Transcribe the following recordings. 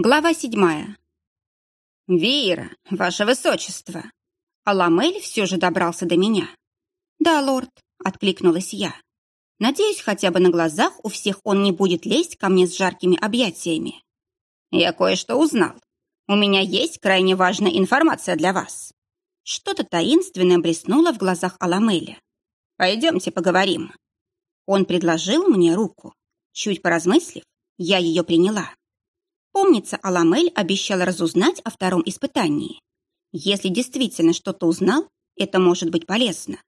Глава седьмая. «Вира, ваше высочество!» Аламель все же добрался до меня. «Да, лорд», — откликнулась я. «Надеюсь, хотя бы на глазах у всех он не будет лезть ко мне с жаркими объятиями». «Я кое-что узнал. У меня есть крайне важная информация для вас». Что-то таинственное блеснуло в глазах Аламеля. «Пойдемте поговорим». Он предложил мне руку. Чуть поразмыслив, я ее приняла. Помнится, Аламель обещала разузнать о втором испытании. Если действительно что-то узнал, это может быть полезно.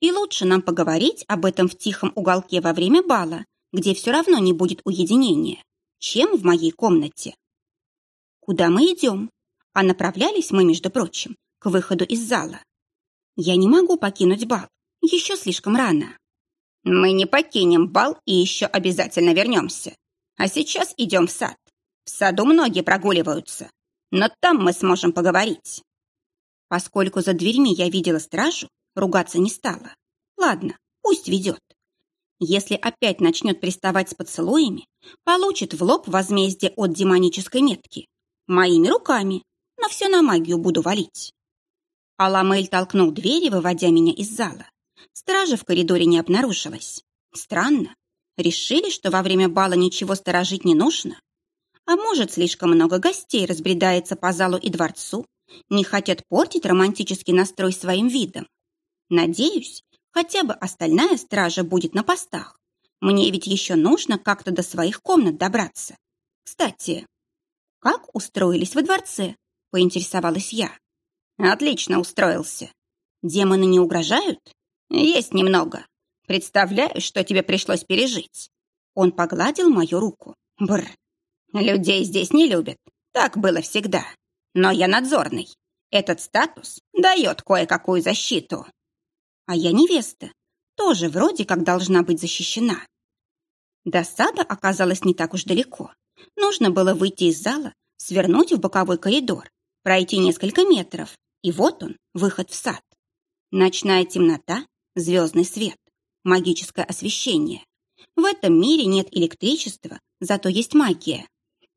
И лучше нам поговорить об этом в тихом уголке во время бала, где все равно не будет уединения, чем в моей комнате. Куда мы идем? А направлялись мы, между прочим, к выходу из зала. Я не могу покинуть бал, еще слишком рано. Мы не покинем бал и еще обязательно вернемся. А сейчас идем в сад. В саду многие прогуливаются, но там мы сможем поговорить. Поскольку за дверьми я видела стражу, ругаться не стала. Ладно, пусть ведет. Если опять начнет приставать с поцелуями, получит в лоб возмездие от демонической метки. Моими руками, но все на магию буду валить. Аламель толкнул двери, выводя меня из зала. Стража в коридоре не обнаружилась. Странно. Решили, что во время бала ничего сторожить не нужно? А может, слишком много гостей разбредается по залу и дворцу, не хотят портить романтический настрой своим видом. Надеюсь, хотя бы остальная стража будет на постах. Мне ведь еще нужно как-то до своих комнат добраться. Кстати, как устроились во дворце? Поинтересовалась я. Отлично устроился. Демоны не угрожают? Есть немного. Представляю, что тебе пришлось пережить. Он погладил мою руку. Бр, Людей здесь не любят. Так было всегда. Но я надзорный. Этот статус дает кое-какую защиту. А я невеста. Тоже вроде как должна быть защищена. До сада оказалось не так уж далеко. Нужно было выйти из зала, свернуть в боковой коридор, пройти несколько метров, и вот он, выход в сад. Ночная темнота, звездный свет, магическое освещение. В этом мире нет электричества, зато есть магия.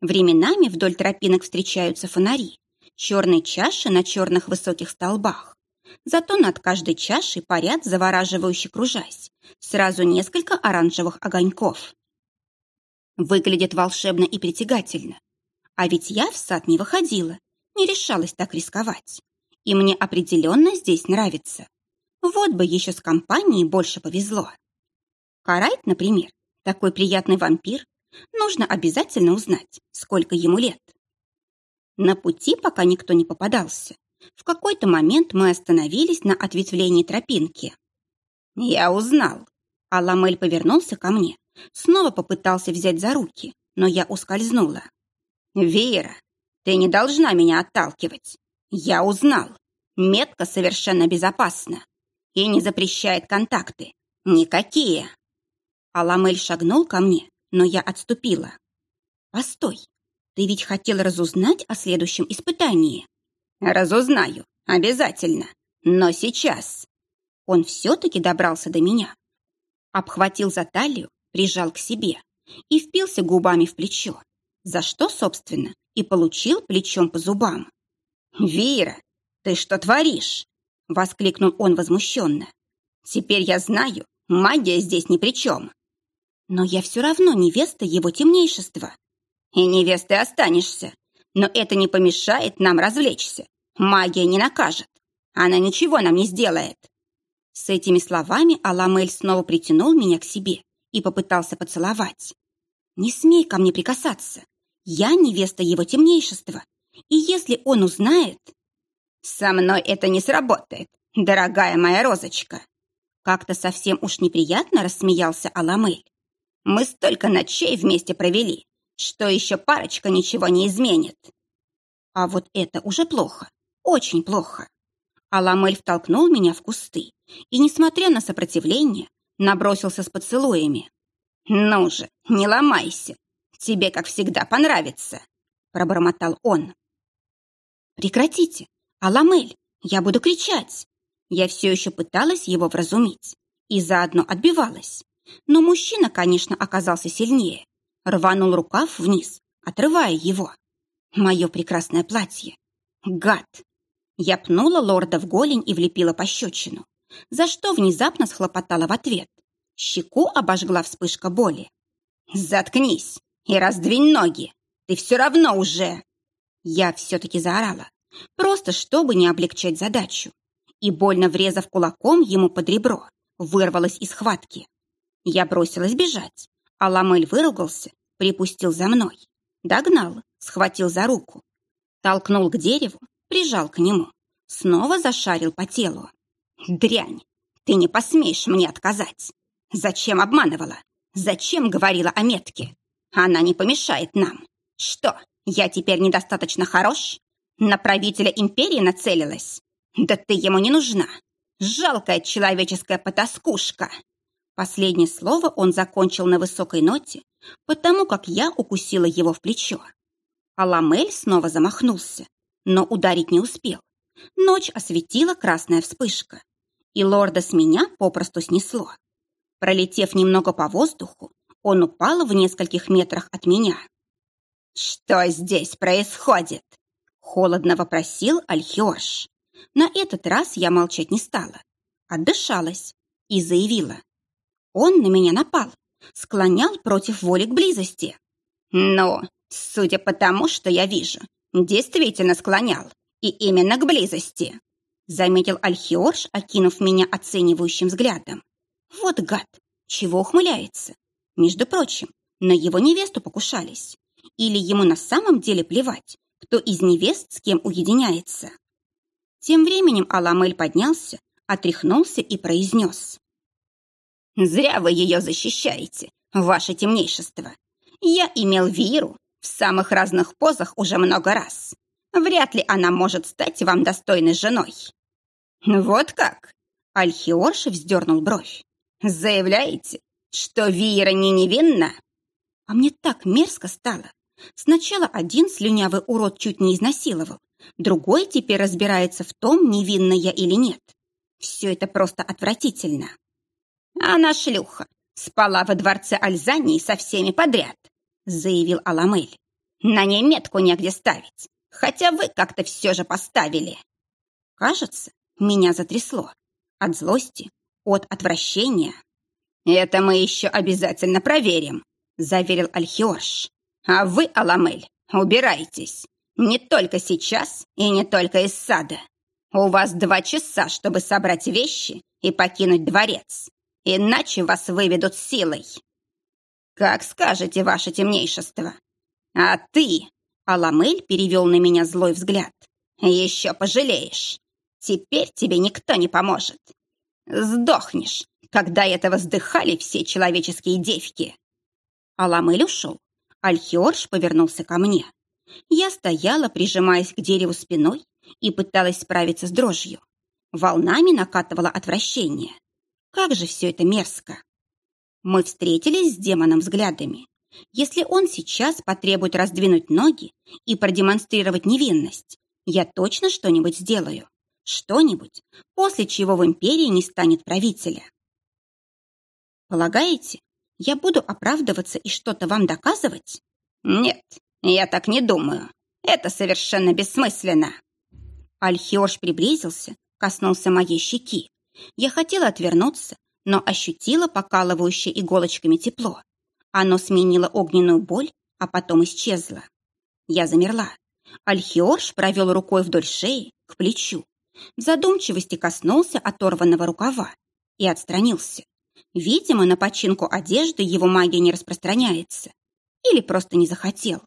Временами вдоль тропинок встречаются фонари, черные чаши на черных высоких столбах. Зато над каждой чашей парят, завораживающе кружась, сразу несколько оранжевых огоньков. Выглядит волшебно и притягательно. А ведь я в сад не выходила, не решалась так рисковать. И мне определенно здесь нравится. Вот бы еще с компанией больше повезло. Карайт, например, такой приятный вампир, Нужно обязательно узнать, сколько ему лет. На пути пока никто не попадался. В какой-то момент мы остановились на ответвлении тропинки. «Я узнал». Аламель повернулся ко мне, снова попытался взять за руки, но я ускользнула. «Вера, ты не должна меня отталкивать. Я узнал. Метка совершенно безопасна и не запрещает контакты. Никакие». Аламель шагнул ко мне, но я отступила. «Постой, ты ведь хотел разузнать о следующем испытании?» «Разузнаю, обязательно, но сейчас...» Он все-таки добрался до меня. Обхватил за талию, прижал к себе и впился губами в плечо, за что, собственно, и получил плечом по зубам. «Вира, ты что творишь?» — воскликнул он возмущенно. «Теперь я знаю, магия здесь ни при чем. Но я все равно невеста его темнейшества. И невестой останешься. Но это не помешает нам развлечься. Магия не накажет. Она ничего нам не сделает. С этими словами Аламель снова притянул меня к себе и попытался поцеловать. «Не смей ко мне прикасаться. Я невеста его темнейшества. И если он узнает...» «Со мной это не сработает, дорогая моя розочка!» Как-то совсем уж неприятно рассмеялся Аламель. Мы столько ночей вместе провели, что еще парочка ничего не изменит. А вот это уже плохо, очень плохо. Аламель втолкнул меня в кусты и, несмотря на сопротивление, набросился с поцелуями. «Ну же, не ломайся, тебе, как всегда, понравится», — пробормотал он. «Прекратите! Аламель, я буду кричать!» Я все еще пыталась его вразумить и заодно отбивалась. Но мужчина, конечно, оказался сильнее. Рванул рукав вниз, отрывая его. Мое прекрасное платье. Гад! Я пнула лорда в голень и влепила пощечину, за что внезапно схлопотала в ответ. Щеку обожгла вспышка боли. «Заткнись и раздвинь ноги! Ты все равно уже...» Я все-таки заорала, просто чтобы не облегчать задачу. И, больно врезав кулаком ему под ребро, вырвалась из схватки. Я бросилась бежать, а Ламель выругался, припустил за мной. Догнал, схватил за руку. Толкнул к дереву, прижал к нему. Снова зашарил по телу. «Дрянь! Ты не посмеешь мне отказать! Зачем обманывала? Зачем говорила о метке? Она не помешает нам. Что, я теперь недостаточно хорош? На правителя империи нацелилась? Да ты ему не нужна. Жалкая человеческая потаскушка. Последнее слово он закончил на высокой ноте, потому как я укусила его в плечо. А Ламель снова замахнулся, но ударить не успел. Ночь осветила красная вспышка, и лорда с меня попросту снесло. Пролетев немного по воздуху, он упал в нескольких метрах от меня. «Что здесь происходит?» — холодно вопросил Альхиош. На этот раз я молчать не стала, отдышалась и заявила. Он на меня напал, склонял против воли к близости. Но, судя по тому, что я вижу, действительно склонял, и именно к близости, заметил Альхиорш, окинув меня оценивающим взглядом. Вот гад, чего ухмыляется. Между прочим, на его невесту покушались. Или ему на самом деле плевать, кто из невест с кем уединяется. Тем временем Аламель поднялся, отряхнулся и произнес. «Зря вы ее защищаете, ваше темнейшество. Я имел Виру в самых разных позах уже много раз. Вряд ли она может стать вам достойной женой». «Вот как?» Альхиорш вздернул бровь. Заявляете, что Вира не невинна? А мне так мерзко стало. Сначала один слюнявый урод чуть не изнасиловал, другой теперь разбирается в том, невинна я или нет. Все это просто отвратительно. Она шлюха, спала во дворце Альзании со всеми подряд, заявил Аламель. На ней метку негде ставить, хотя вы как-то все же поставили. Кажется, меня затрясло. От злости, от отвращения. «Это мы еще обязательно проверим», — заверил Альхиош. «А вы, Аламель, убирайтесь. Не только сейчас и не только из сада. У вас два часа, чтобы собрать вещи и покинуть дворец. Иначе вас выведут силой». «Как скажете, ваше темнейшество». «А ты...» — Аламель перевел на меня злой взгляд. «Еще пожалеешь. Теперь тебе никто не поможет. Сдохнешь, когда этого вздыхали все человеческие девки. Аламель ушел. Альхиорж повернулся ко мне. Я стояла, прижимаясь к дереву спиной, и пыталась справиться с дрожью. Волнами накатывало отвращение. Как же все это мерзко. Мы встретились с демоном взглядами. Если он сейчас потребует раздвинуть ноги и продемонстрировать невинность, я точно что-нибудь сделаю что-нибудь, после чего в империи не станет правителя. Полагаете, я буду оправдываться и что-то вам доказывать? Нет, я так не думаю. Это совершенно бессмысленно. Альхиош приблизился, коснулся моей щеки. Я хотела отвернуться, но ощутила покалывающее иголочками тепло. Оно сменило огненную боль, а потом исчезло. Я замерла. Альхиорш провел рукой вдоль шеи, к плечу, в задумчивости коснулся оторванного рукава и отстранился. Видимо, на починку одежды его магия не распространяется. Или просто не захотел.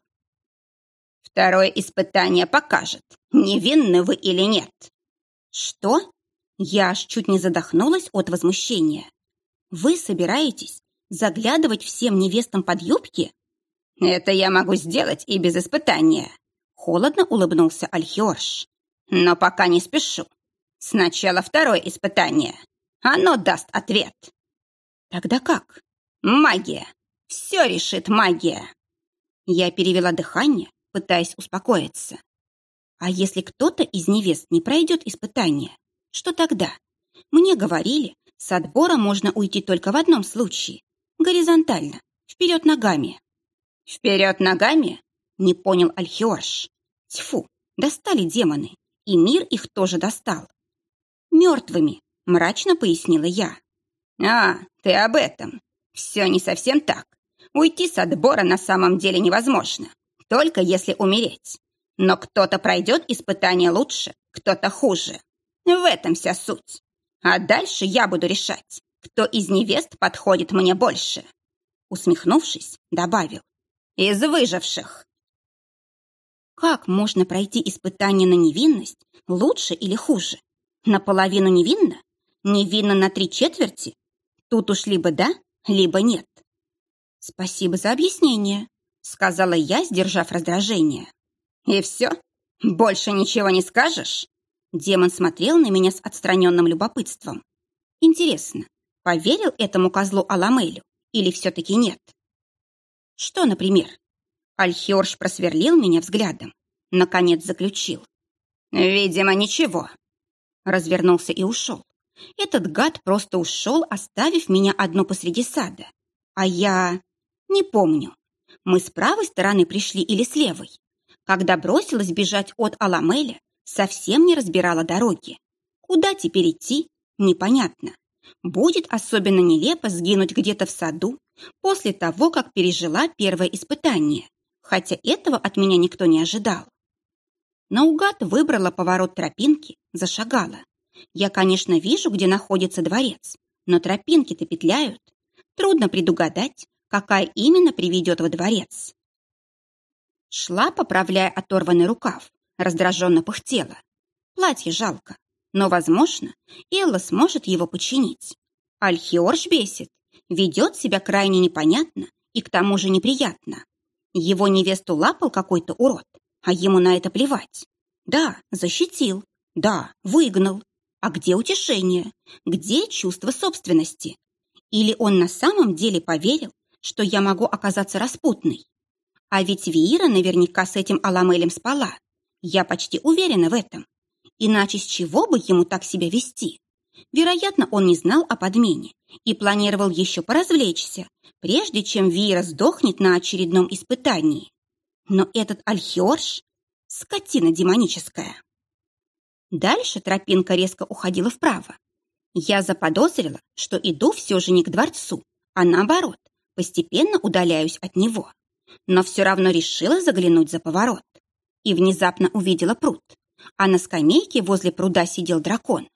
Второе испытание покажет, невинны вы или нет. Что? Я аж чуть не задохнулась от возмущения. Вы собираетесь заглядывать всем невестам под юбки? Это я могу сделать и без испытания. Холодно улыбнулся Альхиорш. Но пока не спешу. Сначала второе испытание. Оно даст ответ. Тогда как? Магия. Все решит магия. Я перевела дыхание, пытаясь успокоиться. А если кто-то из невест не пройдет испытание, что тогда? Мне говорили, с отбора можно уйти только в одном случае. Горизонтально, вперед ногами. Вперед ногами? Не понял Альхиорш. Тьфу, достали демоны, и мир их тоже достал. Мертвыми, мрачно пояснила я. А, ты об этом. Все не совсем так. Уйти с отбора на самом деле невозможно, только если умереть. Но кто-то пройдет испытание лучше, кто-то хуже. В этом вся суть. А дальше я буду решать, кто из невест подходит мне больше. Усмехнувшись, добавил. Из выживших. Как можно пройти испытание на невинность лучше или хуже? Наполовину невинно? Невинно на три четверти? Тут уж либо да, либо нет. Спасибо за объяснение, сказала я, сдержав раздражение. И все? Больше ничего не скажешь? Демон смотрел на меня с отстраненным любопытством. Интересно, поверил этому козлу Аламелю или все-таки нет? Что, например? Альхиорш просверлил меня взглядом. Наконец заключил. «Видимо, ничего». Развернулся и ушел. Этот гад просто ушел, оставив меня одну посреди сада. А я... не помню. Мы с правой стороны пришли или с левой? Когда бросилась бежать от Аламеля, совсем не разбирала дороги. Куда теперь идти, непонятно. Будет особенно нелепо сгинуть где-то в саду после того, как пережила первое испытание, хотя этого от меня никто не ожидал. Наугад выбрала поворот тропинки, зашагала. Я, конечно, вижу, где находится дворец, но тропинки-то петляют. Трудно предугадать, какая именно приведет во дворец. Шла, поправляя оторванный рукав, раздраженно пыхтела. Платье жалко, но, возможно, Элла сможет его починить. Альхиорж бесит, ведет себя крайне непонятно и к тому же неприятно. Его невесту лапал какой-то урод, а ему на это плевать. Да, защитил, да, выгнал. А где утешение? Где чувство собственности? Или он на самом деле поверил, что я могу оказаться распутной? А ведь Виира наверняка с этим Аламелем спала. Я почти уверена в этом. Иначе с чего бы ему так себя вести? Вероятно, он не знал о подмене и планировал еще поразвлечься, прежде чем Вира сдохнет на очередном испытании. Но этот Альхиорж — скотина демоническая. Дальше тропинка резко уходила вправо. Я заподозрила, что иду все же не к дворцу, а наоборот, постепенно удаляюсь от него. Но все равно решила заглянуть за поворот и внезапно увидела пруд. А на скамейке возле пруда сидел дракон.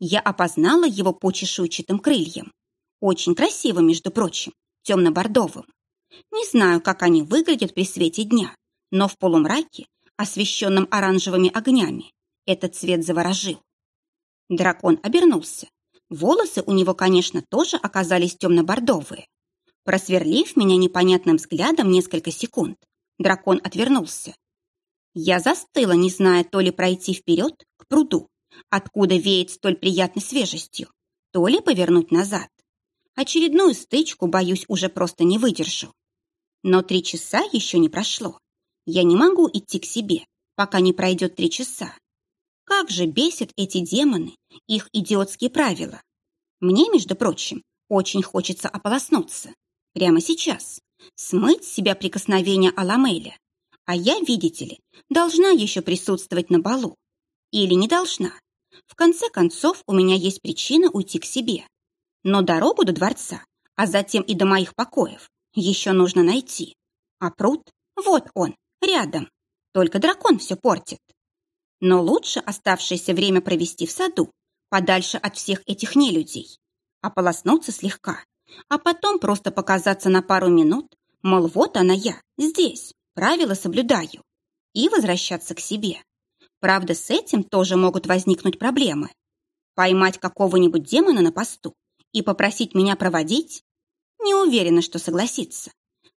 Я опознала его по чешуйчатым крыльям. Очень красиво, между прочим, темно-бордовым. Не знаю, как они выглядят при свете дня, но в полумраке, освещенном оранжевыми огнями, этот цвет заворожил. Дракон обернулся. Волосы у него, конечно, тоже оказались темно-бордовые. Просверлив меня непонятным взглядом несколько секунд, дракон отвернулся. Я застыла, не зная то ли пройти вперед к пруду, откуда веет столь приятной свежестью, то ли повернуть назад. Очередную стычку, боюсь, уже просто не выдержу. Но три часа еще не прошло. Я не могу идти к себе, пока не пройдет три часа. Как же бесят эти демоны, их идиотские правила. Мне, между прочим, очень хочется ополоснуться. Прямо сейчас. Смыть с себя прикосновение Аламеля. А я, видите ли, должна еще присутствовать на балу. Или не должна. В конце концов, у меня есть причина уйти к себе. Но дорогу до дворца, а затем и до моих покоев, еще нужно найти. А пруд, вот он, рядом. Только дракон все портит. Но лучше оставшееся время провести в саду, подальше от всех этих нелюдей. Ополоснуться слегка, а потом просто показаться на пару минут, мол, вот она я, здесь, правила соблюдаю, и возвращаться к себе. Правда, с этим тоже могут возникнуть проблемы. Поймать какого-нибудь демона на посту и попросить меня проводить? Не уверена, что согласится.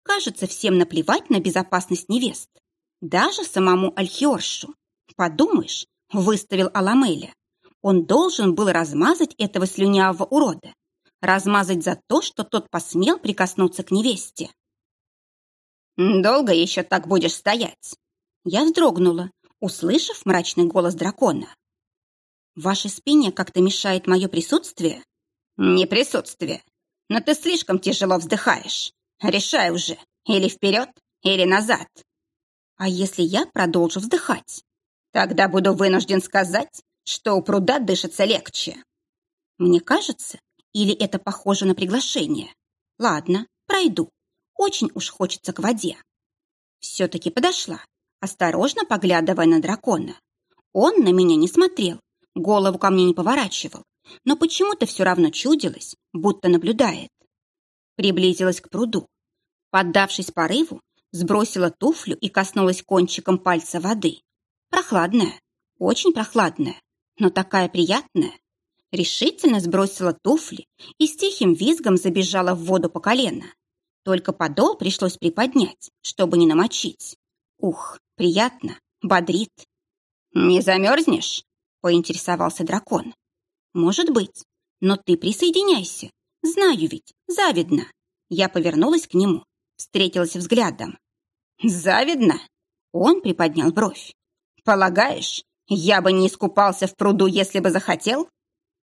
Кажется, всем наплевать на безопасность невест. Даже самому Альхиоршу. Подумаешь, выставил Аламеля. Он должен был размазать этого слюнявого урода. Размазать за то, что тот посмел прикоснуться к невесте. «Долго еще так будешь стоять?» Я вздрогнула, услышав мрачный голос дракона. «Вашей спине как-то мешает мое присутствие?» «Не присутствие, но ты слишком тяжело вздыхаешь. Решай уже, или вперед, или назад». А если я продолжу вздыхать? Тогда буду вынужден сказать, что у пруда дышится легче. Мне кажется, или это похоже на приглашение. Ладно, пройду. Очень уж хочется к воде. Все-таки подошла, осторожно поглядывая на дракона. Он на меня не смотрел, голову ко мне не поворачивал, но почему-то все равно чудилось, будто наблюдает. Приблизилась к пруду. Поддавшись порыву, сбросила туфлю и коснулась кончиком пальца воды. Прохладная, очень прохладная, но такая приятная. Решительно сбросила туфли и с тихим визгом забежала в воду по колено. Только подол пришлось приподнять, чтобы не намочить. Ух, приятно, бодрит. «Не замерзнешь?» — поинтересовался дракон. «Может быть, но ты присоединяйся. Знаю ведь, завидно». Я повернулась к нему, встретилась взглядом. «Завидно?» Он приподнял бровь. «Полагаешь, я бы не искупался в пруду, если бы захотел?»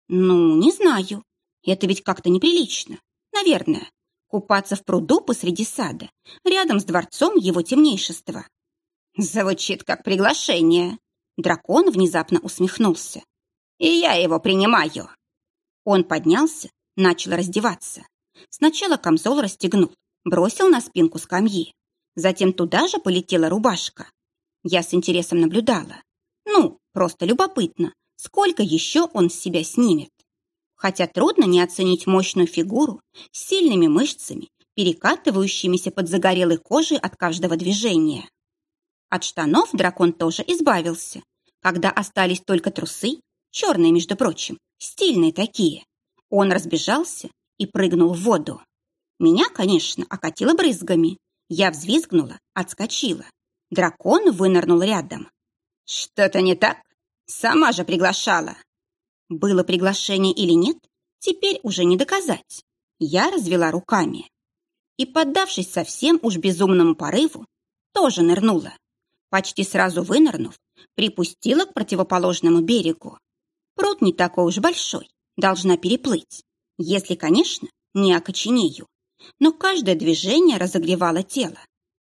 «Ну, не знаю. Это ведь как-то неприлично. Наверное. Купаться в пруду посреди сада, рядом с дворцом его темнейшества». Звучит как приглашение. Дракон внезапно усмехнулся. И я его принимаю. Он поднялся, начал раздеваться. Сначала камзол расстегнул, бросил на спинку скамьи. Затем туда же полетела рубашка. Я с интересом наблюдала. Ну, просто любопытно, сколько еще он с себя снимет. Хотя трудно не оценить мощную фигуру с сильными мышцами, перекатывающимися под загорелой кожей от каждого движения. От штанов дракон тоже избавился, когда остались только трусы, черные, между прочим, стильные такие. Он разбежался и прыгнул в воду. Меня, конечно, окатило брызгами. Я взвизгнула, отскочила. Дракон вынырнул рядом. «Что-то не так? Сама же приглашала». Было приглашение или нет, теперь уже не доказать. Я развела руками. И, поддавшись совсем уж безумному порыву, тоже нырнула почти сразу вынырнув, припустила к противоположному берегу. Пруд не такой уж большой, должна переплыть, если, конечно, не окоченею. Но каждое движение разогревало тело.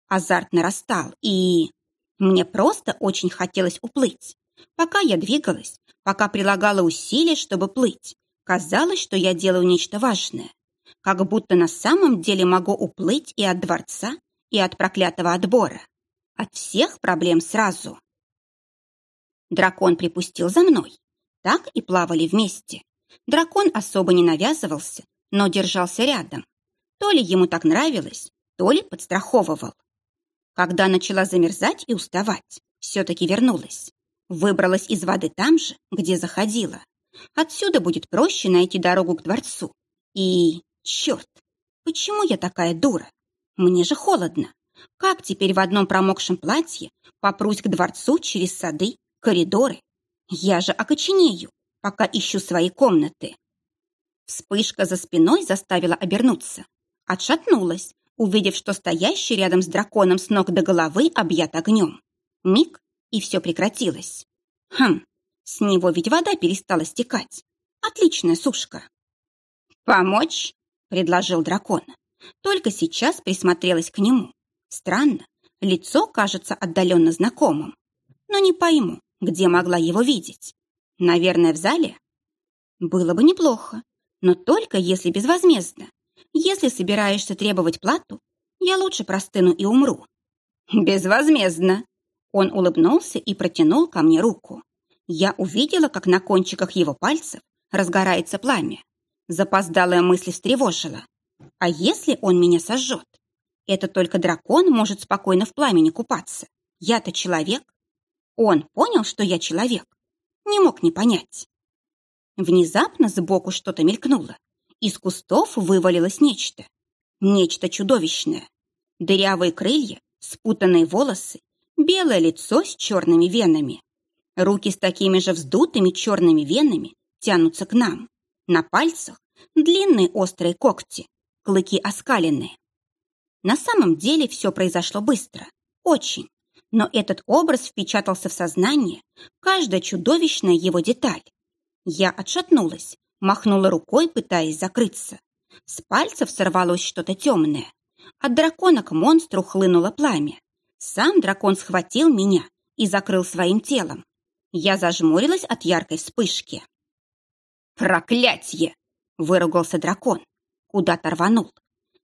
Азарт нарастал, и... Мне просто очень хотелось уплыть. Пока я двигалась, пока прилагала усилия, чтобы плыть, казалось, что я делаю нечто важное. Как будто на самом деле могу уплыть и от дворца, и от проклятого отбора. От всех проблем сразу. Дракон припустил за мной. Так и плавали вместе. Дракон особо не навязывался, но держался рядом. То ли ему так нравилось, то ли подстраховывал. Когда начала замерзать и уставать, все-таки вернулась. Выбралась из воды там же, где заходила. Отсюда будет проще найти дорогу к дворцу. И, черт, почему я такая дура? Мне же холодно. Как теперь в одном промокшем платье попрусь к дворцу через сады, коридоры? Я же окоченею, пока ищу свои комнаты. Вспышка за спиной заставила обернуться. Отшатнулась, увидев, что стоящий рядом с драконом с ног до головы объят огнем. Миг, и все прекратилось. Хм, с него ведь вода перестала стекать. Отличная сушка. «Помочь?» — предложил дракон. Только сейчас присмотрелась к нему. Странно, лицо кажется отдаленно знакомым. Но не пойму, где могла его видеть. Наверное, в зале? Было бы неплохо, но только если безвозмездно. Если собираешься требовать плату, я лучше простыну и умру. Безвозмездно. Он улыбнулся и протянул ко мне руку. Я увидела, как на кончиках его пальцев разгорается пламя. Запоздалая мысль встревожила. А если он меня сожжет? Это только дракон может спокойно в пламени купаться. Я-то человек. Он понял, что я человек. Не мог не понять. Внезапно сбоку что-то мелькнуло. Из кустов вывалилось нечто. Нечто чудовищное. Дырявые крылья, спутанные волосы, белое лицо с черными венами. Руки с такими же вздутыми черными венами тянутся к нам. На пальцах длинные острые когти, клыки оскаленные. На самом деле все произошло быстро. Очень. Но этот образ впечатался в сознание, каждая чудовищная его деталь. Я отшатнулась, махнула рукой, пытаясь закрыться. С пальцев сорвалось что-то темное. От дракона к монстру хлынуло пламя. Сам дракон схватил меня и закрыл своим телом. Я зажмурилась от яркой вспышки. «Проклятье!» — выругался дракон. Куда-то рванул.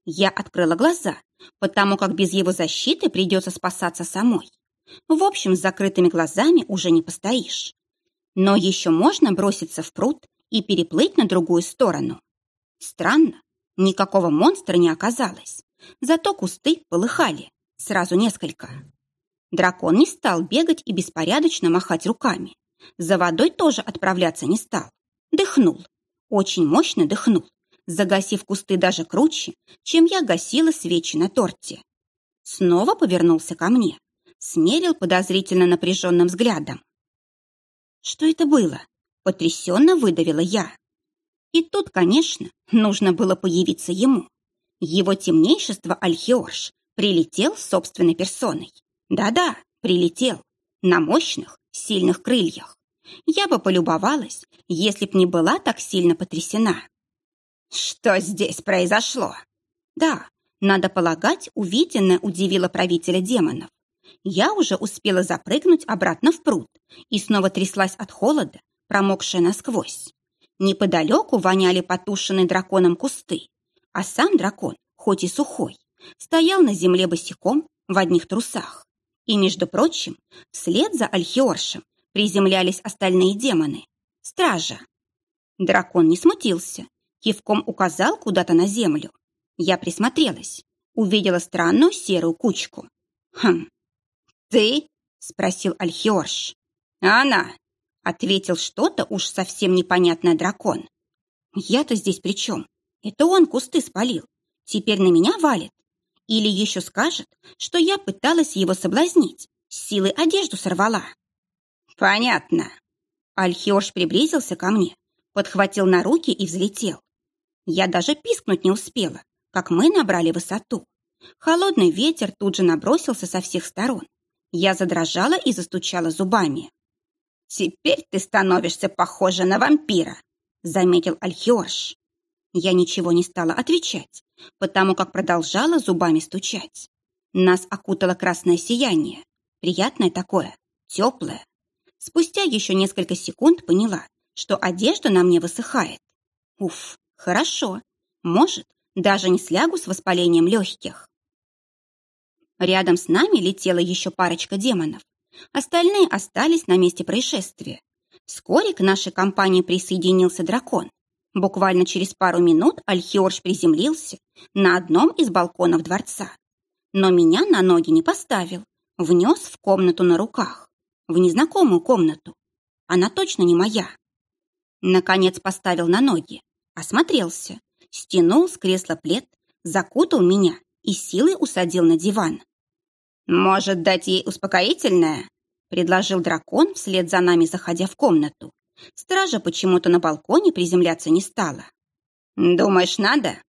Я открыла глаза, потому как без его защиты придется спасаться самой. В общем, с закрытыми глазами уже не постоишь. Но еще можно броситься в пруд и переплыть на другую сторону. Странно, никакого монстра не оказалось. Зато кусты полыхали, сразу несколько. Дракон не стал бегать и беспорядочно махать руками. За водой тоже отправляться не стал. Дыхнул. Очень мощно дыхнул, загасив кусты даже круче, чем я гасила свечи на торте. Снова повернулся ко мне, смерил подозрительно напряженным взглядом. Что это было? Потрясенно выдавила я. И тут, конечно, нужно было появиться ему. Его темнейшество Альхиорш прилетел собственной персоной. Да-да, прилетел. На мощных, сильных крыльях. Я бы полюбовалась, если б не была так сильно потрясена. Что здесь произошло? Да, надо полагать, увиденное удивило правителя демонов. Я уже успела запрыгнуть обратно в пруд и снова тряслась от холода, промокшая насквозь. Неподалеку воняли потушенные драконом кусты, а сам дракон, хоть и сухой, стоял на земле босиком в одних трусах. И, между прочим, вслед за Альхиоршем приземлялись остальные демоны. Стража. Дракон не смутился, кивком указал куда-то на землю. Я присмотрелась, увидела странную серую кучку. «Хм, ты?» — спросил Альхиорш. «Она!» — ответил что-то уж совсем непонятное дракон. «Я-то здесь при чем? Это он кусты спалил. Теперь на меня валит. Или еще скажет, что я пыталась его соблазнить, силой одежду сорвала». «Понятно». Альхиорш приблизился ко мне, подхватил на руки и взлетел. Я даже пискнуть не успела, как мы набрали высоту. Холодный ветер тут же набросился со всех сторон. Я задрожала и застучала зубами. «Теперь ты становишься похожа на вампира», — заметил Альхиорш. Я ничего не стала отвечать, потому как продолжала зубами стучать. Нас окутало красное сияние, приятное такое, теплое. Спустя еще несколько секунд поняла, что одежда на мне высыхает. Уф, хорошо. Может, даже не слягу с воспалением легких. Рядом с нами летела еще парочка демонов. Остальные остались на месте происшествия. Вскоре к нашей компании присоединился дракон. Буквально через пару минут Альхиорж приземлился на одном из балконов дворца. Но меня на ноги не поставил, внес в комнату на руках. В незнакомую комнату. Она точно не моя. Наконец поставил на ноги, осмотрелся, стянул с кресла плед, закутал меня и силой усадил на диван. «Может, дать ей успокоительное?» — предложил дракон, вслед за нами заходя в комнату. Стража почему-то на балконе приземляться не стала. «Думаешь, надо?»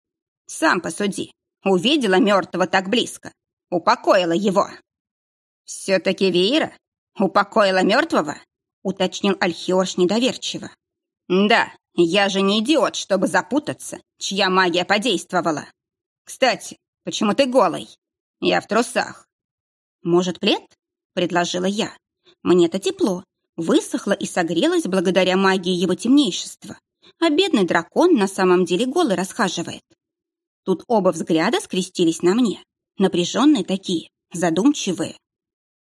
«Сам посуди. Увидела мертвого так близко. Упокоила его». «Все-таки Веера? Упокоила мертвого?» — уточнил Альхиорш недоверчиво. «Да, я же не идиот, чтобы запутаться, чья магия подействовала. Кстати, почему ты голый? Я в трусах. «Может, плед?» — предложила я. «Мне-то тепло, высохло и согрелось благодаря магии его темнейшества, а бедный дракон на самом деле голый расхаживает». Тут оба взгляда скрестились на мне, напряженные такие, задумчивые.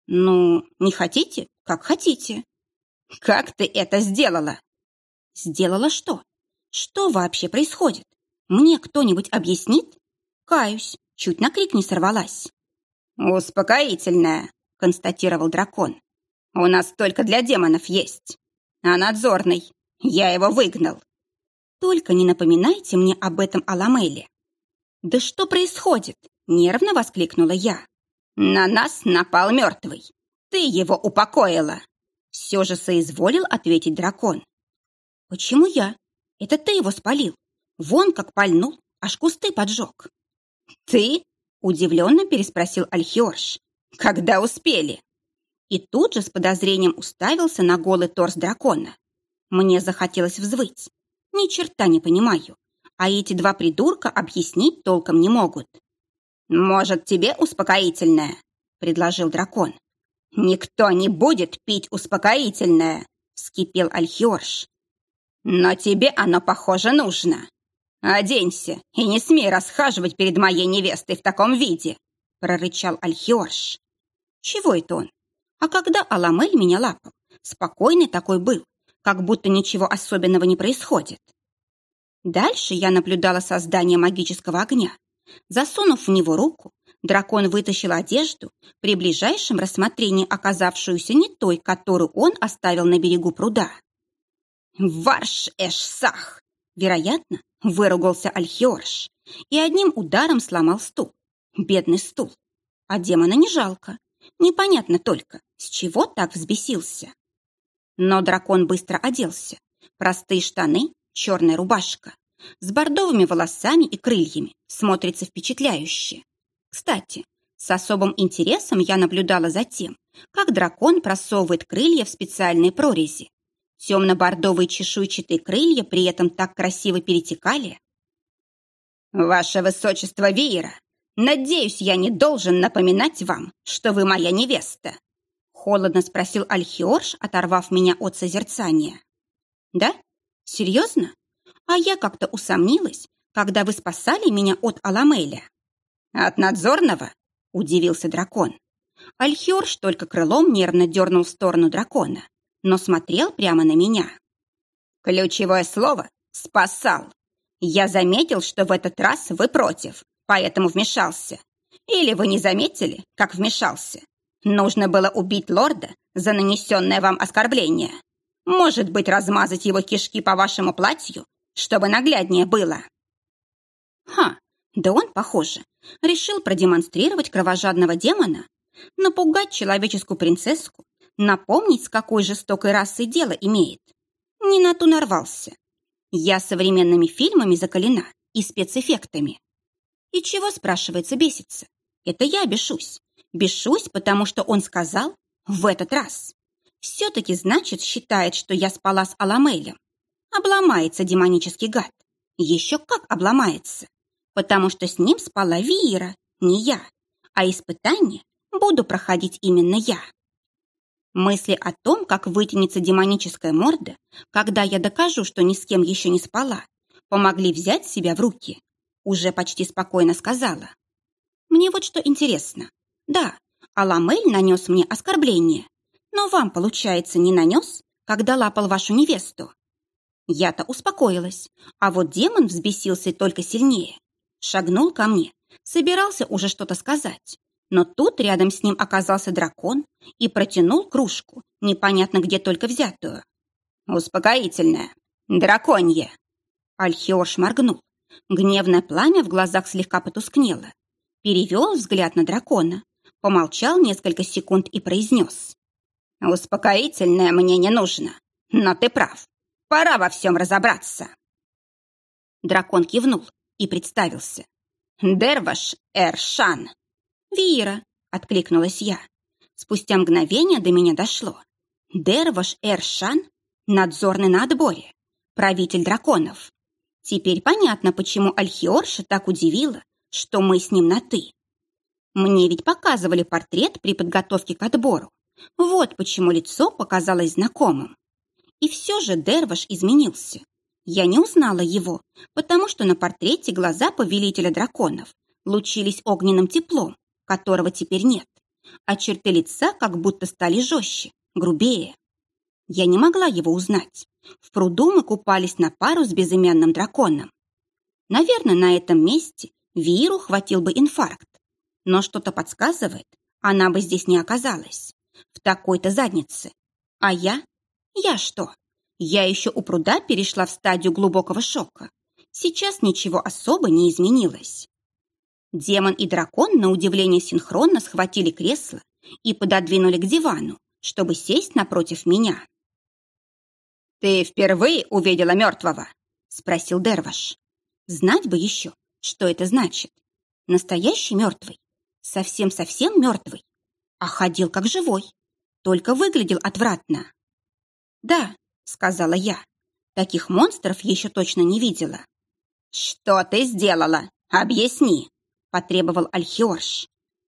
«Ну, не хотите? Как хотите». «Как ты это сделала?» «Сделала что? Что вообще происходит? Мне кто-нибудь объяснит?» Каюсь, чуть на крик не сорвалась. «Успокоительное», — констатировал дракон. «У нас только для демонов есть. А надзорный, я его выгнал». «Только не напоминайте мне об этом Аламеле». «Да что происходит?» — нервно воскликнула я. «На нас напал мертвый. Ты его упокоила!» Все же соизволил ответить дракон. «Почему я? Это ты его спалил. Вон как пальнул, аж кусты поджег». «Ты?» Удивленно переспросил Альхиорш. «Когда успели?» И тут же с подозрением уставился на голый торс дракона. Мне захотелось взвыть. Ни черта не понимаю. А эти два придурка объяснить толком не могут. «Может, тебе успокоительное?» предложил дракон. «Никто не будет пить успокоительное!» — вскипел Альхиорш. «Но тебе оно, похоже, нужно. Оденься и не смей расхаживать перед моей невестой в таком виде!» — прорычал Альхиорш. «Чего это он? А когда Аламель меня лапал, спокойный такой был, как будто ничего особенного не происходит. Дальше я наблюдала создание магического огня. Засунув в него руку, дракон вытащил одежду, при ближайшем рассмотрении оказавшуюся не той, которую он оставил на берегу пруда. «Варш эш-сах!» Вероятно, выругался Альхиорш и одним ударом сломал стул. Бедный стул. А демона не жалко. Непонятно только, с чего так взбесился. Но дракон быстро оделся. Простые штаны, черная рубашка. С бордовыми волосами и крыльями смотрится впечатляюще. Кстати, с особым интересом я наблюдала за тем, как дракон просовывает крылья в специальные прорези. Темно-бордовые чешуйчатые крылья при этом так красиво перетекали. «Ваше высочество Виера, надеюсь, я не должен напоминать вам, что вы моя невеста», Холодно спросил Альхиорш, оторвав меня от созерцания. «Да? Серьезно? А я как-то усомнилась, когда вы спасали меня от Аламеля». «От надзорного?» – удивился дракон. Альхиорш только крылом нервно дернул в сторону дракона, но смотрел прямо на меня. «Ключевое слово – спасал. Я заметил, что в этот раз вы против, поэтому вмешался. Или вы не заметили, как вмешался? Нужно было убить лорда за нанесенное вам оскорбление. Может быть, размазать его кишки по вашему платью, чтобы нагляднее было. Ха, да он, похоже, решил продемонстрировать кровожадного демона, напугать человеческую принцесску, напомнить, с какой жестокой расой дело имеет. Не на ту нарвался. Я современными фильмами закалена и спецэффектами. И чего, спрашивается, бесится? Это я бешусь. Бешусь, потому что он сказал в этот раз. Все-таки, значит, считает, что я спала с Аламелем. Обломается демонический гад. Еще как обломается. Потому что с ним спала Виера, не я. А испытание буду проходить именно я. Мысли о том, как вытянется демоническая морда, когда я докажу, что ни с кем еще не спала, помогли взять себя в руки. Уже почти спокойно сказала. Мне вот что интересно. Да, Аламель нанес мне оскорбление, но вам, получается, не нанес, когда лапал вашу невесту. Я-то успокоилась, а вот демон взбесился только сильнее. Шагнул ко мне, собирался уже что-то сказать, но тут рядом с ним оказался дракон и протянул кружку, непонятно где только взятую. «Успокоительная, драконье!» Альхиорш моргнул. Гневное пламя в глазах слегка потускнело. Перевел взгляд на дракона, помолчал несколько секунд и произнес. «Успокоительное мне не нужно, но ты прав. Пора во всем разобраться». Дракон кивнул и представился. «Дерваш Эршан». «Вира», — откликнулась я. Спустя мгновение до меня дошло. Дерваш Эршан — надзорный на отборе, правитель драконов. Теперь понятно, почему Альхиорша так удивила, что мы с ним на «ты». Мне ведь показывали портрет при подготовке к отбору. Вот почему лицо показалось знакомым. И все же Дерваш изменился. Я не узнала его, потому что на портрете глаза повелителя драконов лучились огненным теплом, которого теперь нет, а черты лица как будто стали жестче, грубее. Я не могла его узнать. В пруду мы купались на пару с безымянным драконом. Наверное, на этом месте Виру хватил бы инфаркт. Но что-то подсказывает, она бы здесь не оказалась. В такой-то заднице. А я? Я что? Я еще у пруда перешла в стадию глубокого шока. Сейчас ничего особо не изменилось. Демон и дракон, на удивление синхронно, схватили кресло и пододвинули к дивану, чтобы сесть напротив меня. «Ты впервые увидела мертвого?» — спросил Дерваш. «Знать бы еще, что это значит. Настоящий мертвый совсем-совсем мертвый, а ходил как живой, только выглядел отвратно. «Да», — сказала я, — «таких монстров еще точно не видела». «Что ты сделала? Объясни», — потребовал Альхиорш.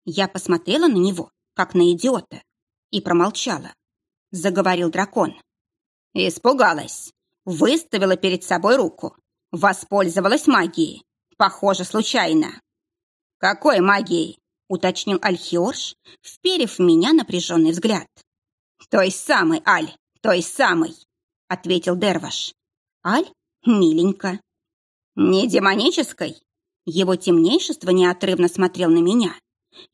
Я посмотрела на него как на идиота, и промолчала. Заговорил дракон. Испугалась. Выставила перед собой руку. Воспользовалась магией. Похоже, случайно. «Какой магией?» — уточнил Альхиорш, вперев в меня напряженный взгляд. «Той самой, Аль, той самой!» — ответил Дерваш. «Аль? Миленько». «Не демонической?» Его темнейшество неотрывно смотрел на меня.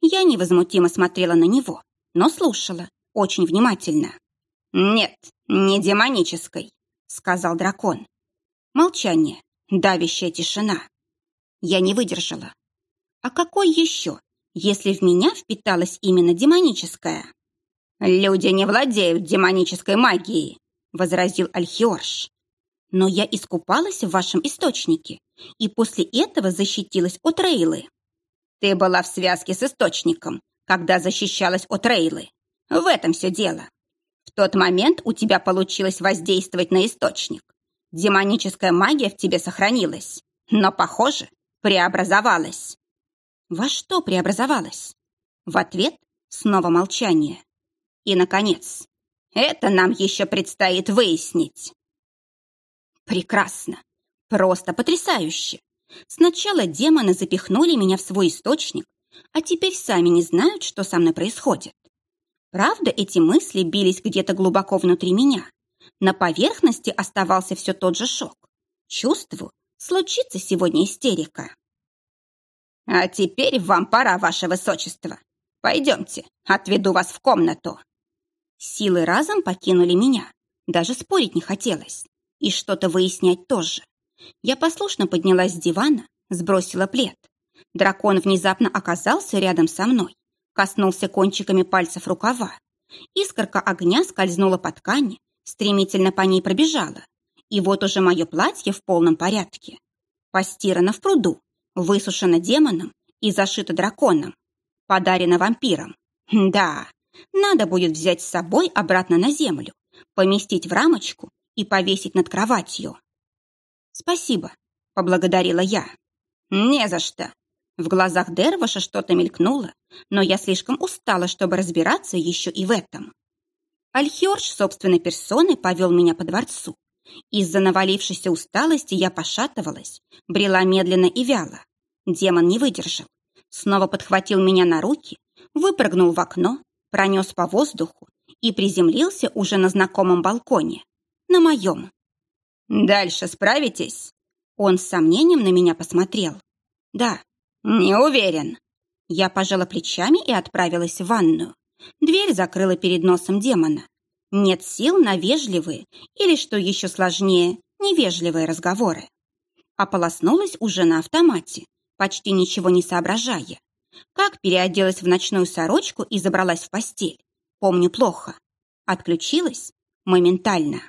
Я невозмутимо смотрела на него, но слушала, очень внимательно. «Нет, не демонической», — сказал дракон. Молчание, давящая тишина. Я не выдержала. А какой еще, если в меня впиталась именно демоническая? «Люди не владеют демонической магией», — возразил Альхиорш. «Но я искупалась в вашем источнике и после этого защитилась от Рейлы». «Ты была в связке с источником, когда защищалась от Рейлы. В этом все дело. В тот момент у тебя получилось воздействовать на источник. Демоническая магия в тебе сохранилась, но, похоже, преобразовалась. Во что преобразовалась? В ответ снова молчание. И, наконец, это нам еще предстоит выяснить. Прекрасно. Просто потрясающе. Сначала демоны запихнули меня в свой источник, а теперь сами не знают, что со мной происходит. Правда, эти мысли бились где-то глубоко внутри меня. На поверхности оставался все тот же шок. Чувствую, случится сегодня истерика. А теперь вам пора, ваше высочество. Пойдемте, отведу вас в комнату. Силы разом покинули меня. Даже спорить не хотелось. И что-то выяснять тоже. Я послушно поднялась с дивана, сбросила плед. Дракон внезапно оказался рядом со мной, коснулся кончиками пальцев рукава. Искорка огня скользнула по ткани, стремительно по ней пробежала. И вот уже мое платье в полном порядке. Постирано в пруду, высушена демоном и зашита драконом, подарена вампиром. Да, надо будет взять с собой обратно на землю, поместить в рамочку и повесить над кроватью. «Спасибо», — поблагодарила я. «Не за что». В глазах Дерваша что-то мелькнуло, но я слишком устала, чтобы разбираться еще и в этом. Альхерш собственной персоной повел меня по дворцу. Из-за навалившейся усталости я пошатывалась, брела медленно и вяло. Демон не выдержал. Снова подхватил меня на руки, выпрыгнул в окно, пронес по воздуху и приземлился уже на знакомом балконе. На моем. «Дальше справитесь?» Он с сомнением на меня посмотрел. «Да, не уверен». Я пожала плечами и отправилась в ванную. Дверь закрыла перед носом демона. Нет сил на вежливые или, что еще сложнее, невежливые разговоры. Ополоснулась уже на автомате, почти ничего не соображая. Как переоделась в ночную сорочку и забралась в постель, помню плохо. Отключилась моментально.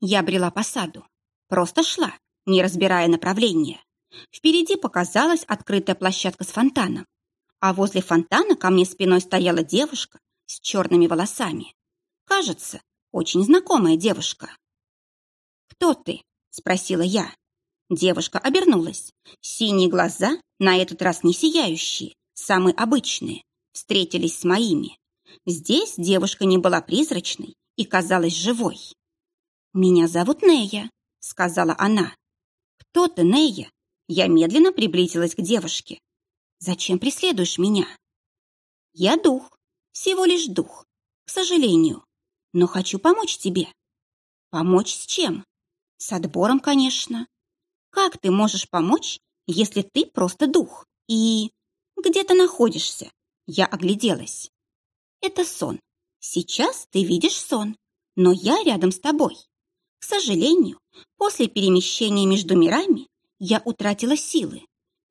Я брела по саду. Просто шла, не разбирая направления. Впереди показалась открытая площадка с фонтаном. А возле фонтана ко мне спиной стояла девушка с черными волосами. Кажется, очень знакомая девушка. «Кто ты?» – спросила я. Девушка обернулась. Синие глаза, на этот раз не сияющие, самые обычные, встретились с моими. Здесь девушка не была призрачной и казалась живой. «Меня зовут Нея», — сказала она. «Кто ты, Нея?» Я медленно приблизилась к девушке. «Зачем преследуешь меня?» «Я дух, всего лишь дух, к сожалению, но хочу помочь тебе». «Помочь с чем?» «С отбором, конечно. Как ты можешь помочь, если ты просто дух? И где ты находишься? Я огляделась. Это сон. Сейчас ты видишь сон, но я рядом с тобой. К сожалению, после перемещения между мирами я утратила силы.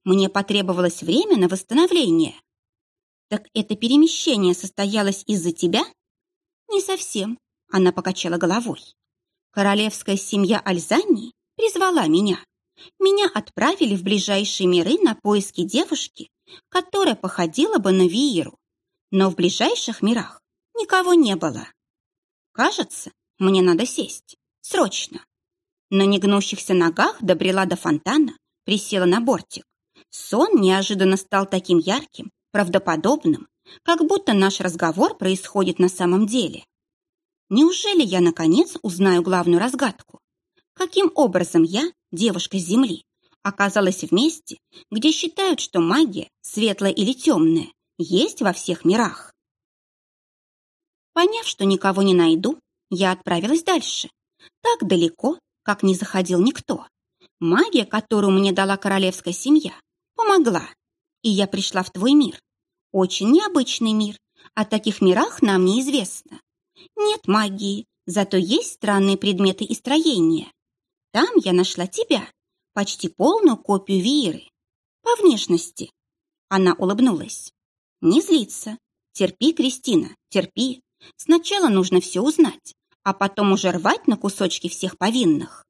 Мне потребовалось время на восстановление. Так это перемещение состоялось из-за тебя? Не совсем, она покачала головой. Королевская семья Альзани призвала меня. Меня отправили в ближайшие миры на поиски девушки, которая походила бы на Вииру. Но в ближайших мирах никого не было. Кажется, мне надо сесть. Срочно. На негнущихся ногах добрела до фонтана, присела на бортик. Сон неожиданно стал таким ярким, правдоподобным, как будто наш разговор происходит на самом деле. Неужели я, наконец, узнаю главную разгадку? Каким образом я, девушка Земли, оказалась в месте, где считают, что магия, светлая или темная, есть во всех мирах? Поняв, что никого не найду, я отправилась дальше. Так далеко, как не заходил никто. Магия, которую мне дала королевская семья, помогла. И я пришла в твой мир. Очень необычный мир. О таких мирах нам неизвестно. Нет магии, зато есть странные предметы и строения. Там я нашла тебя, почти полную копию Вииры. По внешности. Она улыбнулась. Не злиться. Терпи, Кристина, терпи. Сначала нужно все узнать, а потом уже рвать на кусочки всех повинных.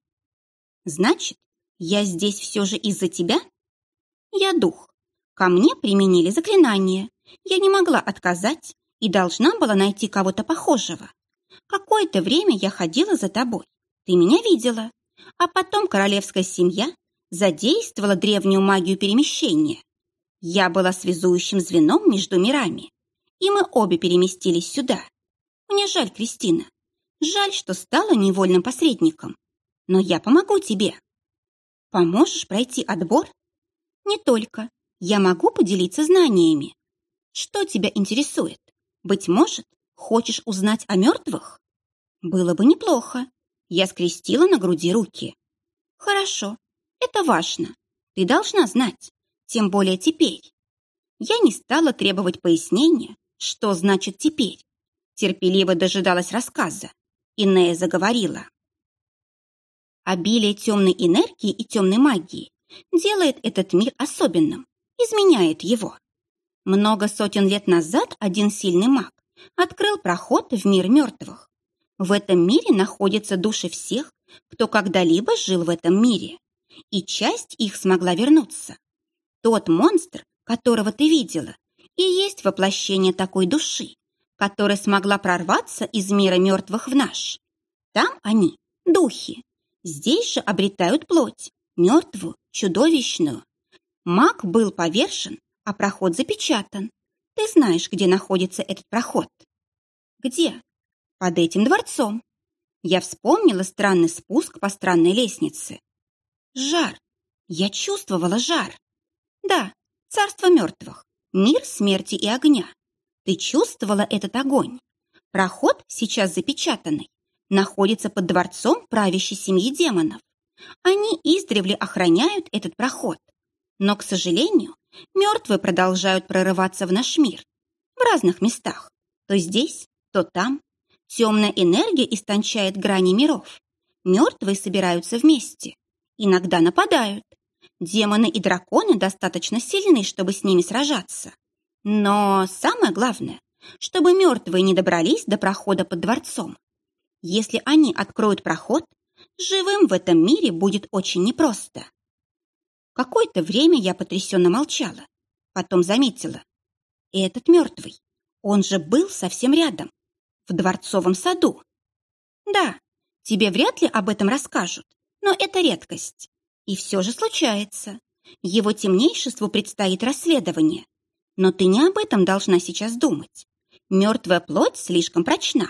Значит, я здесь все же из-за тебя? Я дух. Ко мне применили заклинание. Я не могла отказать и должна была найти кого-то похожего. Какое-то время я ходила за тобой. Ты меня видела. А потом королевская семья задействовала древнюю магию перемещения. Я была связующим звеном между мирами, и мы обе переместились сюда. Мне жаль, Кристина. Жаль, что стала невольным посредником. Но я помогу тебе. Поможешь пройти отбор? Не только. Я могу поделиться знаниями. Что тебя интересует? Быть может, хочешь узнать о мертвых? Было бы неплохо. Я скрестила на груди руки. Хорошо, это важно. Ты должна знать, тем более теперь. Я не стала требовать пояснения, что значит «теперь». Терпеливо дожидалась рассказа. Инея заговорила. Обилие темной энергии и темной магии делает этот мир особенным, изменяет его. Много сотен лет назад один сильный маг открыл проход в мир мертвых. В этом мире находятся души всех, кто когда-либо жил в этом мире, и часть их смогла вернуться. Тот монстр, которого ты видела, и есть воплощение такой души, которая смогла прорваться из мира мертвых в наш. Там они, духи, Здесь же обретают плоть, мертвую, чудовищную. Маг был повешен, а проход запечатан. Ты знаешь, где находится этот проход? Где? Под этим дворцом. Я вспомнила странный спуск по странной лестнице. Жар. Я чувствовала жар. Да, царство мертвых, мир смерти и огня. Ты чувствовала этот огонь. Проход сейчас запечатанный находится под дворцом правящей семьи демонов. Они издревле охраняют этот проход. Но, к сожалению, мертвые продолжают прорываться в наш мир. В разных местах. То здесь, то там. Темная энергия истончает грани миров. Мертвые собираются вместе. Иногда нападают. Демоны и драконы достаточно сильны, чтобы с ними сражаться. Но самое главное, чтобы мертвые не добрались до прохода под дворцом. Если они откроют проход, живым в этом мире будет очень непросто. Какое-то время я потрясенно молчала. Потом заметила. Этот мертвый, он же был совсем рядом, в дворцовом саду. Да, тебе вряд ли об этом расскажут, но это редкость. И все же случается. Его темнейшеству предстоит расследование. Но ты не об этом должна сейчас думать. Мертвая плоть слишком прочна.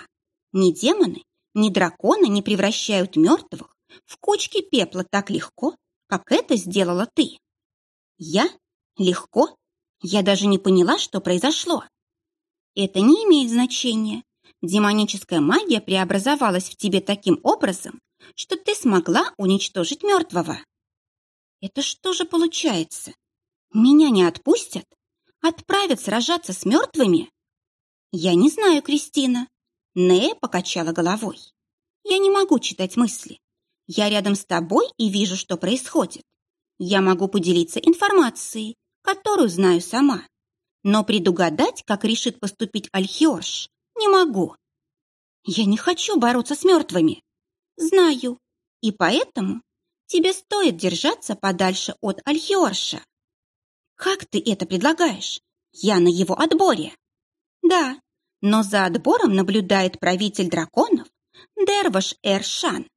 Ни демоны, ни драконы не превращают мертвых в кучки пепла так легко, как это сделала ты. Я? Легко? Я даже не поняла, что произошло. Это не имеет значения. Демоническая магия преобразовалась в тебе таким образом, что ты смогла уничтожить мертвого. Это что же получается? Меня не отпустят? Отправят сражаться с мертвыми? Я не знаю, Кристина. Нея покачала головой. «Я не могу читать мысли. Я рядом с тобой и вижу, что происходит. Я могу поделиться информацией, которую знаю сама. Но предугадать, как решит поступить Альхиорш, не могу. Я не хочу бороться с мертвыми. Знаю. И поэтому тебе стоит держаться подальше от Альхиорша. Как ты это предлагаешь? Я на его отборе. Да, но за отбором наблюдает правитель драконов Дерваш Эршан.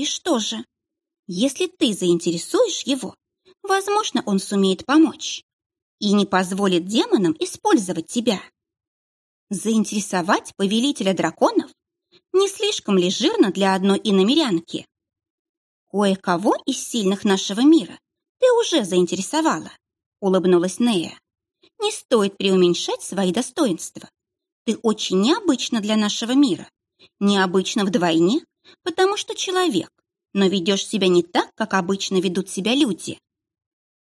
И что же, если ты заинтересуешь его, возможно, он сумеет помочь. и не позволит демонам использовать тебя. Заинтересовать повелителя драконов не слишком ли жирно для одной иномерянки? Кое-кого из сильных нашего мира ты уже заинтересовала, улыбнулась Нея. Не стоит преуменьшать свои достоинства. Ты очень необычна для нашего мира. Необычна вдвойне, потому что человек, но ведешь себя не так, как обычно ведут себя люди.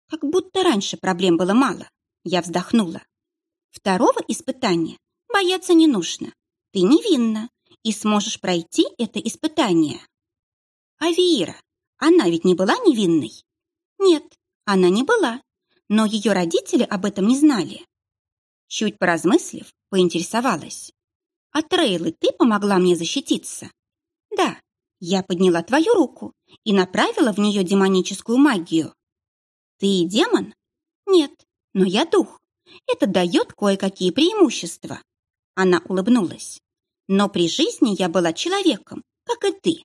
Как будто раньше проблем было мало. Я вздохнула. Второго испытания бояться не нужно. Ты невинна и сможешь пройти это испытание. А Виира, она ведь не была невинной? Нет, она не была, но ее родители об этом не знали. Чуть поразмыслив, поинтересовалась. «А Трейлы ты помогла мне защититься?» «Да, я подняла твою руку и направила в нее демоническую магию». «Ты демон?» «Нет, но я дух. Это дает кое-какие преимущества». Она улыбнулась. «Но при жизни я была человеком, как и ты».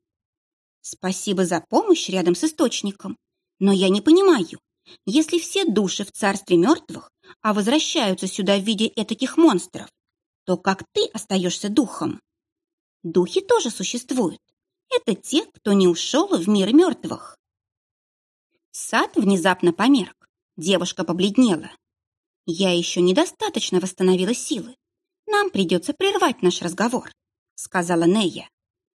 «Спасибо за помощь рядом с источником. Но я не понимаю, если все души в царстве мертвых, а возвращаются сюда в виде этаких монстров, то как ты остаешься духом? Духи тоже существуют. Это те, кто не ушел в мир мертвых. Сад внезапно померк. Девушка побледнела. Я еще недостаточно восстановила силы. Нам придется прервать наш разговор, сказала Нея.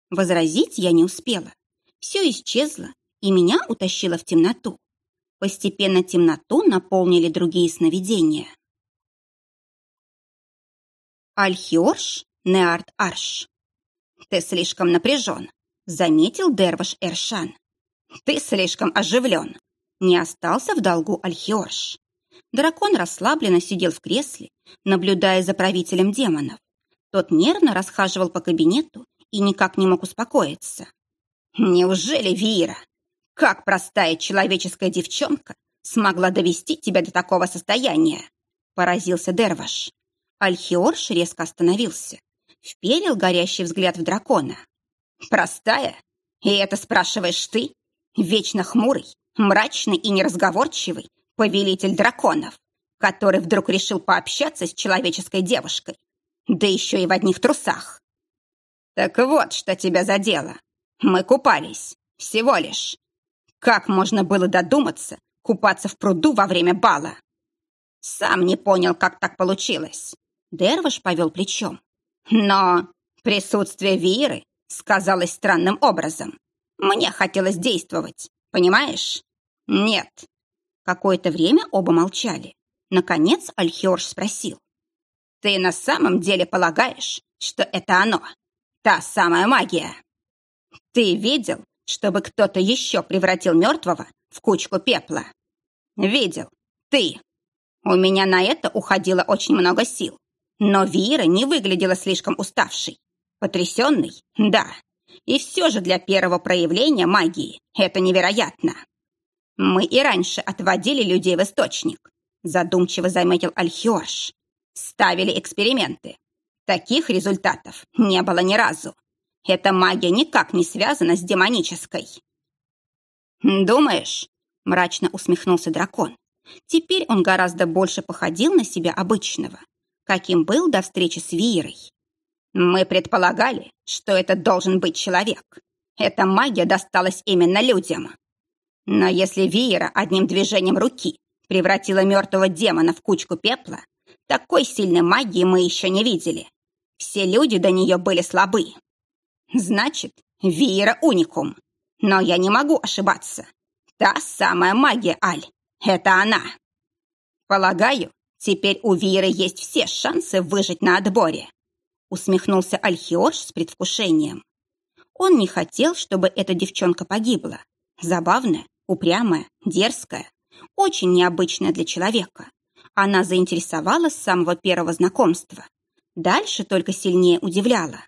Возразить я не успела. Все исчезло, и меня утащило в темноту. Постепенно темноту наполнили другие сновидения. Альхиорш Неарт Арш. Ты слишком напряжен, заметил Дерваш Эршан. Ты слишком оживлен. Не остался в долгу Альхиорш. Дракон расслабленно сидел в кресле, наблюдая за правителем демонов. Тот нервно расхаживал по кабинету и никак не мог успокоиться. «Неужели Вира? Как простая человеческая девчонка смогла довести тебя до такого состояния?» Поразился Дерваш. Альхиорш резко остановился, вперил горящий взгляд в дракона. «Простая? И это спрашиваешь ты? Вечно хмурый, мрачный и неразговорчивый повелитель драконов, который вдруг решил пообщаться с человеческой девушкой, да еще и в одних трусах. Так вот, что тебя задело. Мы купались, всего лишь. Как можно было додуматься купаться в пруду во время бала? Сам не понял, как так получилось. Дерваш повел плечом. Но присутствие Виры сказалось странным образом. Мне хотелось действовать, понимаешь? Нет. Какое-то время оба молчали. Наконец Альхиорж спросил. Ты на самом деле полагаешь, что это оно? Та самая магия? Ты видел, чтобы кто-то еще превратил мертвого в кучку пепла. Видел. Ты. У меня на это уходило очень много сил. Но Вира не выглядела слишком уставшей. Потрясенной? Да. И все же для первого проявления магии это невероятно. Мы и раньше отводили людей в источник, задумчиво заметил Альхиорш. Ставили эксперименты. Таких результатов не было ни разу. Эта магия никак не связана с демонической. «Думаешь?» – мрачно усмехнулся дракон. Теперь он гораздо больше походил на себя обычного, каким был до встречи с Вирой. «Мы предполагали, что это должен быть человек. Эта магия досталась именно людям. Но если Вира одним движением руки превратила мертвого демона в кучку пепла, такой сильной магии мы еще не видели. Все люди до нее были слабы. Значит, Виера уникум. Но я не могу ошибаться. Та самая магия, Аль. Это она. Полагаю, теперь у Виеры есть все шансы выжить на отборе. Усмехнулся Альхиорж с предвкушением. Он не хотел, чтобы эта девчонка погибла. Забавная, упрямая, дерзкая, очень необычная для человека. Она заинтересовала с самого первого знакомства. Дальше только сильнее удивляла.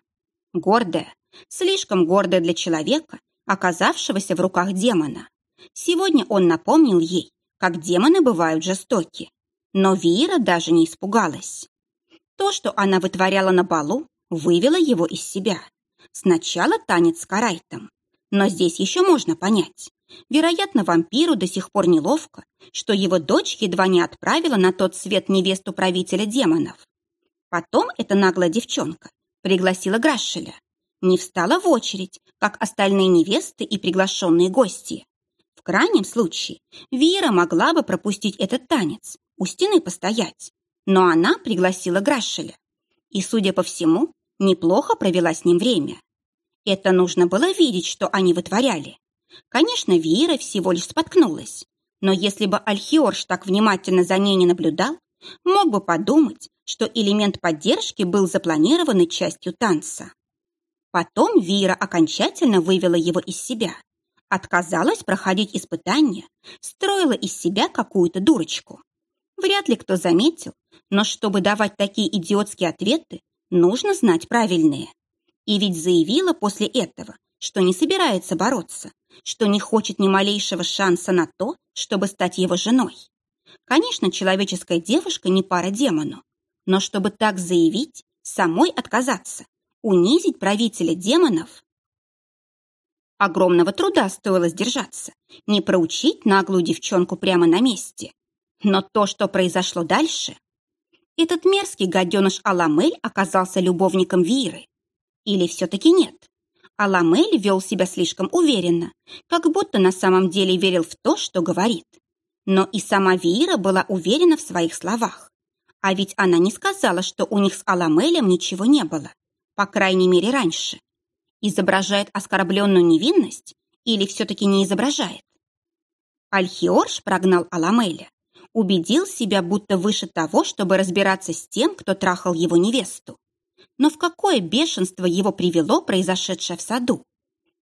Гордая, Слишком гордая для человека, оказавшегося в руках демона. Сегодня он напомнил ей, как демоны бывают жестоки. Но Вира даже не испугалась. То, что она вытворяла на балу, вывело его из себя. Сначала танец с Карайтом. Но здесь еще можно понять. Вероятно, вампиру до сих пор неловко, что его дочь едва не отправила на тот свет невесту правителя демонов. Потом эта наглая девчонка пригласила Грашеля. Не встала в очередь, как остальные невесты и приглашенные гости. В крайнем случае, Вера могла бы пропустить этот танец, у стены постоять. Но она пригласила Грашеля. И, судя по всему, неплохо провела с ним время. Это нужно было видеть, что они вытворяли. Конечно, Вера всего лишь споткнулась. Но если бы Альхиорш так внимательно за ней не наблюдал, мог бы подумать, что элемент поддержки был запланированной частью танца. Потом Вира окончательно вывела его из себя. Отказалась проходить испытания, строила из себя какую-то дурочку. Вряд ли кто заметил, но чтобы давать такие идиотские ответы, нужно знать правильные. И ведь заявила после этого, что не собирается бороться, что не хочет ни малейшего шанса на то, чтобы стать его женой. Конечно, человеческая девушка не пара демону, но чтобы так заявить, самой отказаться, унизить правителя демонов. Огромного труда стоило сдержаться, не проучить наглую девчонку прямо на месте. Но то, что произошло дальше... Этот мерзкий гаденыш Аламель оказался любовником Виры. Или все-таки нет? Аламель вел себя слишком уверенно, как будто на самом деле верил в то, что говорит. Но и сама Вира была уверена в своих словах. А ведь она не сказала, что у них с Аламелем ничего не было. По крайней мере, раньше. Изображает оскорбленную невинность или все-таки не изображает? Альхиорш прогнал Аламеля убедил себя, будто выше того, чтобы разбираться с тем, кто трахал его невесту. Но в какое бешенство его привело произошедшее в саду?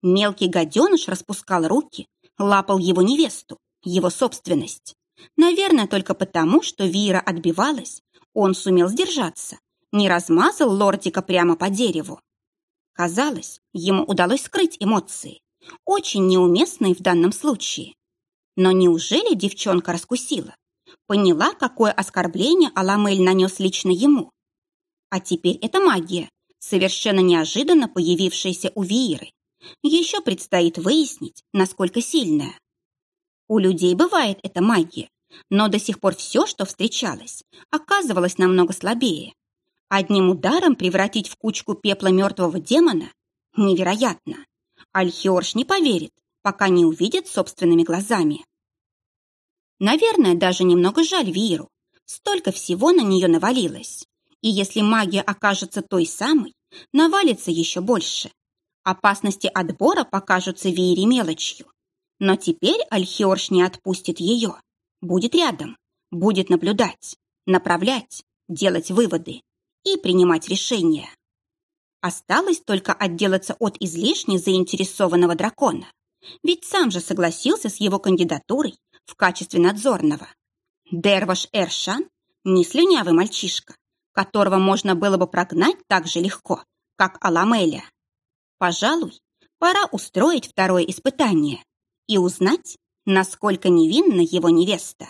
Мелкий гаденыш распускал руки, лапал его невесту, его собственность. Наверное, только потому, что Вира отбивалась, он сумел сдержаться, не размазал лордика прямо по дереву. Казалось, ему удалось скрыть эмоции, очень неуместные в данном случае. Но неужели девчонка раскусила? Поняла, какое оскорбление Аламель нанес лично ему. А теперь это магия, совершенно неожиданно появившаяся у Вииры. Еще предстоит выяснить, насколько сильная. У людей бывает эта магия, но до сих пор все, что встречалось, оказывалось намного слабее. Одним ударом превратить в кучку пепла мертвого демона невероятно. Альхиорш не поверит, пока не увидит собственными глазами. Наверное, даже немного жаль Виру. Столько всего на нее навалилось. И если магия окажется той самой, навалится еще больше. Опасности отбора покажутся Вире мелочью. Но теперь Альхиорш не отпустит ее. Будет рядом, будет наблюдать, направлять, делать выводы и принимать решения. Осталось только отделаться от излишне заинтересованного дракона. Ведь сам же согласился с его кандидатурой в качестве надзорного. Дерваш Эршан не слюнявый мальчишка, которого можно было бы прогнать так же легко, как Аламеля. Пожалуй, пора устроить второе испытание и узнать, насколько невинна его невеста.